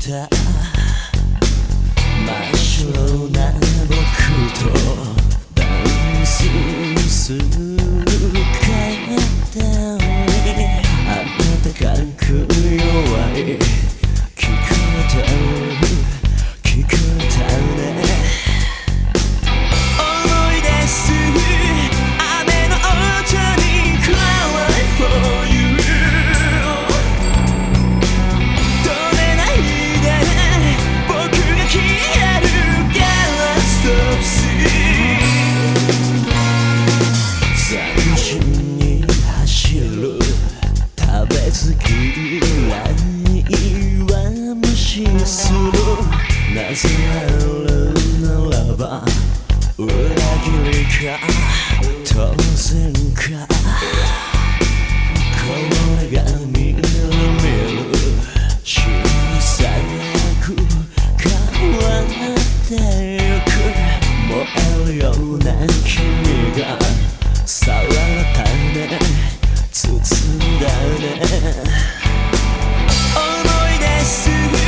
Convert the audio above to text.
winter, my shoulder. 裏切りか当然かこのが見る見る小さく変わってゆく燃えるような君が触ったね包んだね思い出す